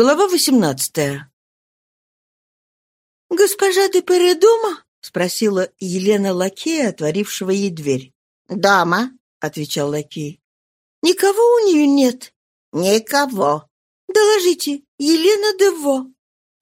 Глава восемнадцатая. «Госпожа де Пере дома?» — спросила Елена лакея, отворившего ей дверь. «Дома», — отвечал лакей. «Никого у нее нет?» «Никого». «Доложите, Елена Дево».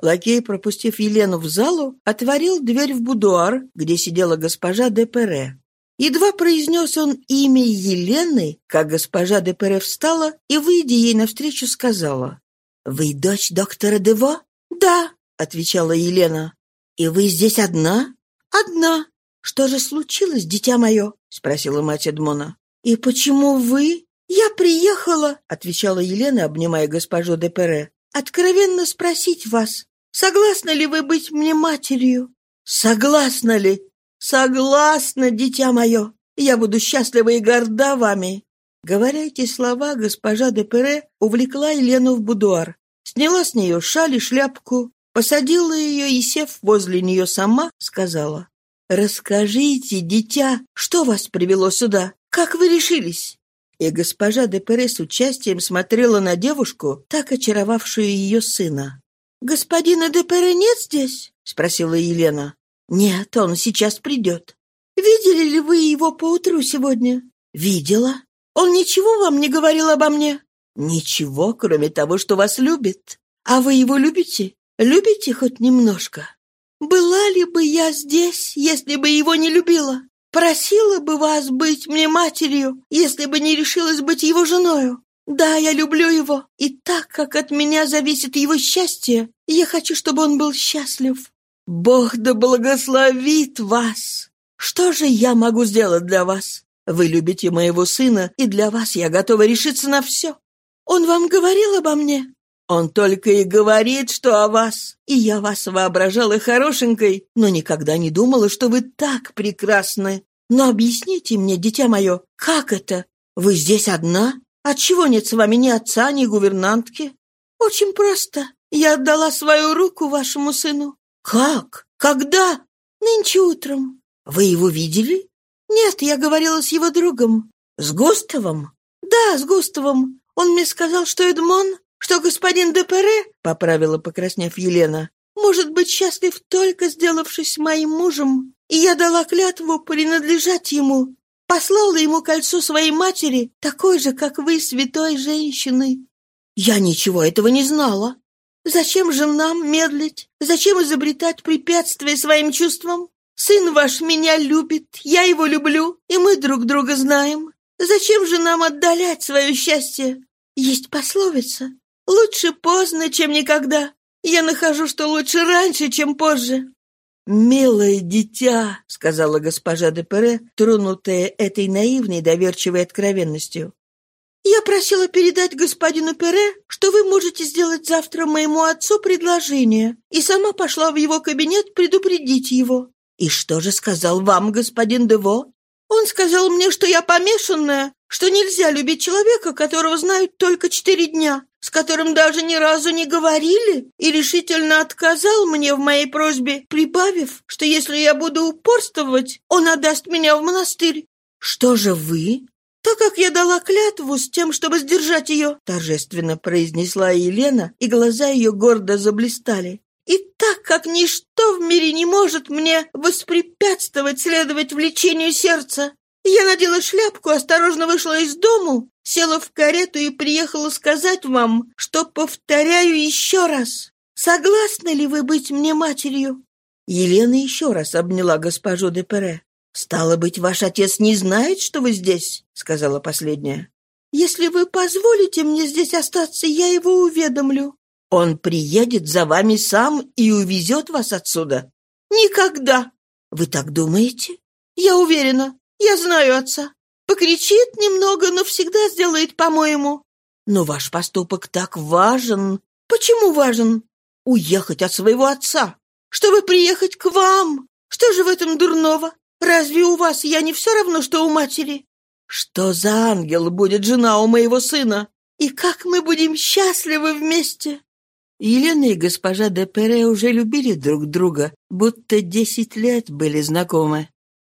Лакей, пропустив Елену в залу, отворил дверь в будуар, где сидела госпожа де Пере. Едва произнес он имя Елены, как госпожа де Пере встала и, выйдя ей навстречу, сказала. «Вы дочь доктора Дево?» «Да», — отвечала Елена. «И вы здесь одна?» «Одна». «Что же случилось, дитя мое?» — спросила мать Эдмона. «И почему вы?» «Я приехала», — отвечала Елена, обнимая госпожу де Пере, «откровенно спросить вас, согласны ли вы быть мне матерью?» «Согласна ли?» «Согласна, дитя мое. Я буду счастлива и горда вами. Говоря эти слова, госпожа де Пере увлекла Елену в будуар, сняла с нее шаль и шляпку, посадила ее и, сев возле нее сама, сказала, «Расскажите, дитя, что вас привело сюда? Как вы решились?» И госпожа де Пере с участием смотрела на девушку, так очаровавшую ее сына. «Господина де Пере нет здесь?» — спросила Елена. «Нет, он сейчас придет». «Видели ли вы его поутру сегодня?» «Видела». Он ничего вам не говорил обо мне?» «Ничего, кроме того, что вас любит. А вы его любите? Любите хоть немножко?» «Была ли бы я здесь, если бы его не любила? Просила бы вас быть мне матерью, если бы не решилась быть его женою? Да, я люблю его, и так как от меня зависит его счастье, я хочу, чтобы он был счастлив. Бог да благословит вас! Что же я могу сделать для вас? Вы любите моего сына, и для вас я готова решиться на все. Он вам говорил обо мне?» «Он только и говорит, что о вас. И я вас воображала хорошенькой, но никогда не думала, что вы так прекрасны. Но объясните мне, дитя мое, как это? Вы здесь одна? Отчего нет с вами ни отца, ни гувернантки?» «Очень просто. Я отдала свою руку вашему сыну». «Как? Когда?» «Нынче утром». «Вы его видели?» «Нет, я говорила с его другом». «С Густавом?» «Да, с Густавом. Он мне сказал, что Эдмон, что господин Депере, — поправила, покраснев Елена, — может быть счастлив только сделавшись моим мужем, и я дала клятву принадлежать ему, послала ему кольцо своей матери, такой же, как вы, святой женщины». «Я ничего этого не знала». «Зачем же нам медлить? Зачем изобретать препятствия своим чувствам? Сын ваш меня любит, я его люблю, и мы друг друга знаем. Зачем же нам отдалять свое счастье? Есть пословица. Лучше поздно, чем никогда. Я нахожу, что лучше раньше, чем позже. «Милое дитя», — сказала госпожа де Пере, тронутая этой наивной доверчивой откровенностью. «Я просила передать господину Пере, что вы можете сделать завтра моему отцу предложение, и сама пошла в его кабинет предупредить его. «И что же сказал вам господин Дево?» «Он сказал мне, что я помешанная, что нельзя любить человека, которого знают только четыре дня, с которым даже ни разу не говорили, и решительно отказал мне в моей просьбе, прибавив, что если я буду упорствовать, он отдаст меня в монастырь». «Что же вы?» «Так как я дала клятву с тем, чтобы сдержать ее», торжественно произнесла Елена, и глаза ее гордо заблистали. И так как ничто в мире не может мне воспрепятствовать следовать влечению сердца, я надела шляпку, осторожно вышла из дому, села в карету и приехала сказать вам, что повторяю еще раз. Согласны ли вы быть мне матерью?» Елена еще раз обняла госпожу де Пере. «Стало быть, ваш отец не знает, что вы здесь?» — сказала последняя. «Если вы позволите мне здесь остаться, я его уведомлю». Он приедет за вами сам и увезет вас отсюда. Никогда. Вы так думаете? Я уверена. Я знаю отца. Покричит немного, но всегда сделает, по-моему. Но ваш поступок так важен. Почему важен? Уехать от своего отца. Чтобы приехать к вам. Что же в этом дурного? Разве у вас я не все равно, что у матери? Что за ангел будет жена у моего сына? И как мы будем счастливы вместе? Елена и госпожа де Пере уже любили друг друга, будто десять лет были знакомы.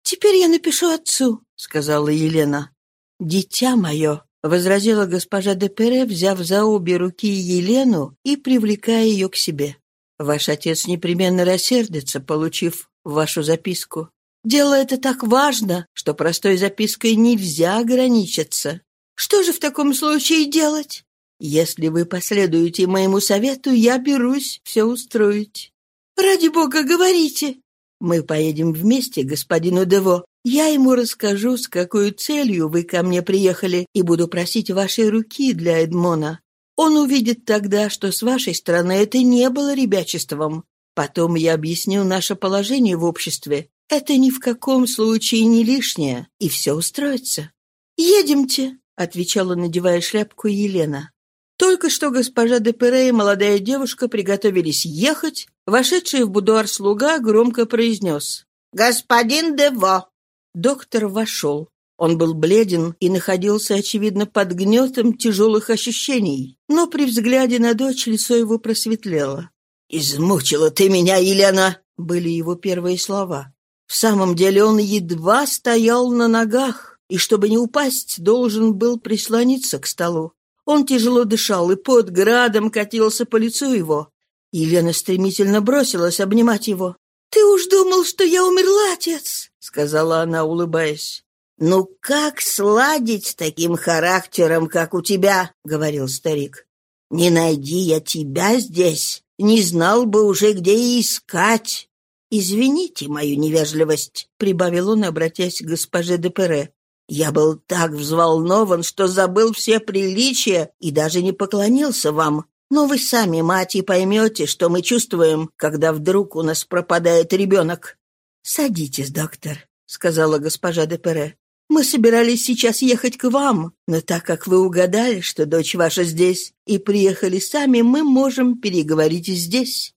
«Теперь я напишу отцу», — сказала Елена. «Дитя мое», — возразила госпожа де Пере, взяв за обе руки Елену и привлекая ее к себе. «Ваш отец непременно рассердится, получив вашу записку. Дело это так важно, что простой запиской нельзя ограничиться. Что же в таком случае делать? Если вы последуете моему совету, я берусь все устроить. Ради бога, говорите. Мы поедем вместе, господину Дево. Я ему расскажу, с какой целью вы ко мне приехали, и буду просить вашей руки для Эдмона. Он увидит тогда, что с вашей стороны это не было ребячеством. Потом я объясню наше положение в обществе. Это ни в каком случае не лишнее, и все устроится. «Едемте», — отвечала, надевая шляпку Елена. Только что госпожа де Пере и молодая девушка приготовились ехать, вошедший в будуар слуга громко произнес «Господин Дево!» Доктор вошел. Он был бледен и находился, очевидно, под гнетом тяжелых ощущений, но при взгляде на дочь лицо его просветлело. «Измучила ты меня, Елена!» — были его первые слова. В самом деле он едва стоял на ногах, и, чтобы не упасть, должен был прислониться к столу. Он тяжело дышал, и под градом катился по лицу его. Елена стремительно бросилась обнимать его. «Ты уж думал, что я умерла, отец!» — сказала она, улыбаясь. «Ну как сладить с таким характером, как у тебя?» — говорил старик. «Не найди я тебя здесь, не знал бы уже, где искать». «Извините мою невежливость», — прибавил он, обратясь к госпоже де Пере. «Я был так взволнован, что забыл все приличия и даже не поклонился вам. Но вы сами, мать, и поймете, что мы чувствуем, когда вдруг у нас пропадает ребенок». «Садитесь, доктор», — сказала госпожа де Пере. «Мы собирались сейчас ехать к вам, но так как вы угадали, что дочь ваша здесь, и приехали сами, мы можем переговорить здесь».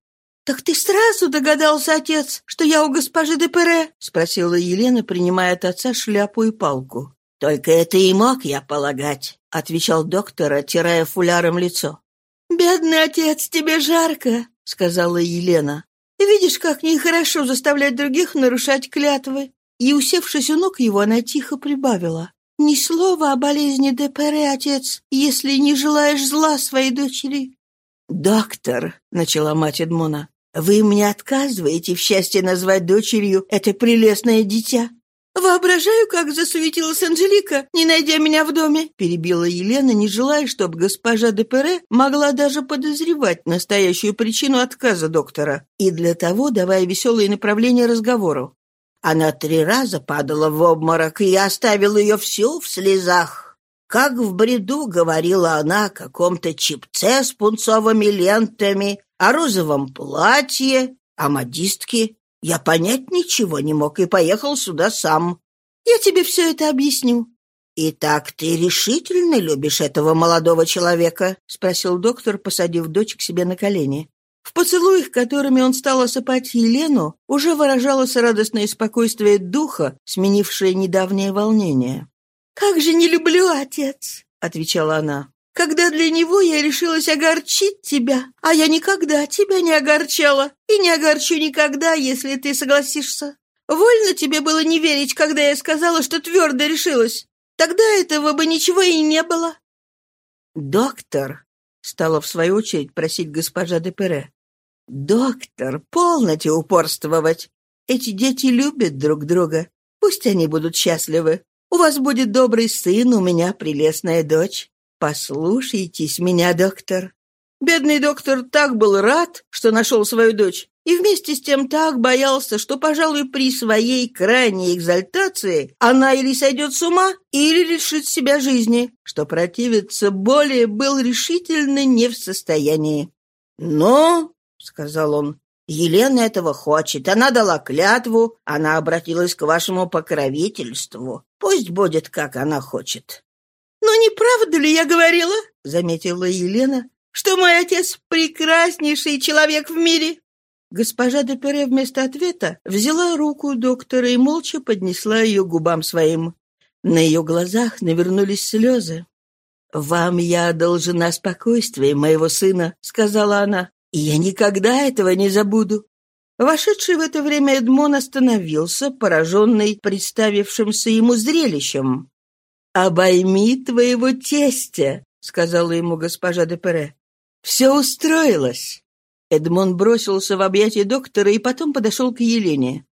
«Так ты сразу догадался, отец, что я у госпожи де Пере?» — спросила Елена, принимая от отца шляпу и палку. «Только это и мог я полагать», — отвечал доктор, оттирая фуляром лицо. «Бедный отец, тебе жарко», — сказала Елена. «Видишь, как нехорошо заставлять других нарушать клятвы». И, усевшись у ног его, она тихо прибавила. «Ни слова о болезни де Пере, отец, если не желаешь зла своей дочери». «Доктор», — начала мать Эдмона, вы мне отказываете в счастье назвать дочерью это прелестное дитя?» «Воображаю, как засуетилась Анжелика, не найдя меня в доме», перебила Елена, не желая, чтобы госпожа де Пере могла даже подозревать настоящую причину отказа доктора, и для того давая веселые направления разговору. Она три раза падала в обморок, и я оставил ее всю в слезах. Как в бреду говорила она о каком-то чипце с пунцовыми лентами, о розовом платье, о модистке. Я понять ничего не мог и поехал сюда сам. Я тебе все это объясню. «Итак, ты решительно любишь этого молодого человека?» — спросил доктор, посадив дочь к себе на колени. В поцелуях, которыми он стал осыпать Елену, уже выражалось радостное спокойствие духа, сменившее недавнее волнение. «Как же не люблю, отец!» — отвечала она когда для него я решилась огорчить тебя, а я никогда тебя не огорчала и не огорчу никогда, если ты согласишься. Вольно тебе было не верить, когда я сказала, что твердо решилась. Тогда этого бы ничего и не было». «Доктор», — стала в свою очередь просить госпожа де Пере, «доктор, полноте упорствовать. Эти дети любят друг друга. Пусть они будут счастливы. У вас будет добрый сын, у меня прелестная дочь. «Послушайтесь меня, доктор». Бедный доктор так был рад, что нашел свою дочь, и вместе с тем так боялся, что, пожалуй, при своей крайней экзальтации она или сойдет с ума, или лишит себя жизни, что противиться более был решительно не в состоянии. «Ну, — сказал он, — Елена этого хочет, она дала клятву, она обратилась к вашему покровительству. Пусть будет, как она хочет». «Но не правда ли я говорила, — заметила Елена, — что мой отец — прекраснейший человек в мире?» Госпожа де Пере вместо ответа взяла руку доктора и молча поднесла ее губам своим. На ее глазах навернулись слезы. «Вам я должна спокойствие моего сына», — сказала она, — «и я никогда этого не забуду». Вошедший в это время Эдмон остановился, пораженный представившимся ему зрелищем. «Обойми твоего тестя», — сказала ему госпожа де Пере. «Все устроилось». Эдмон бросился в объятия доктора и потом подошел к Елене.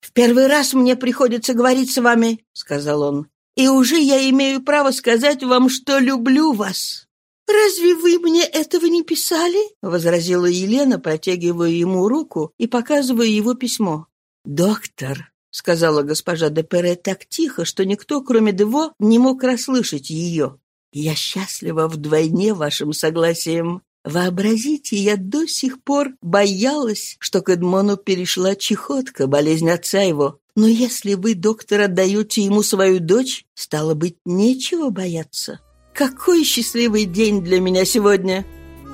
«В первый раз мне приходится говорить с вами», — сказал он. «И уже я имею право сказать вам, что люблю вас». «Разве вы мне этого не писали?» — возразила Елена, протягивая ему руку и показывая его письмо. «Доктор», — сказала госпожа де Пере так тихо, что никто, кроме Дево, не мог расслышать ее. «Я счастлива вдвойне вашим согласием. Вообразите, я до сих пор боялась, что к Эдмону перешла чехотка, болезнь отца его. Но если вы, доктор, отдаете ему свою дочь, стало быть, нечего бояться. Какой счастливый день для меня сегодня!»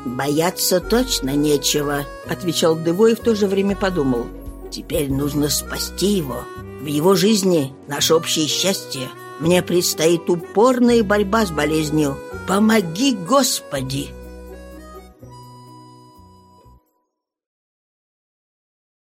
«Бояться точно нечего», — отвечал Дево и в то же время подумал — Теперь нужно спасти его. В его жизни наше общее счастье. Мне предстоит упорная борьба с болезнью. Помоги, Господи!»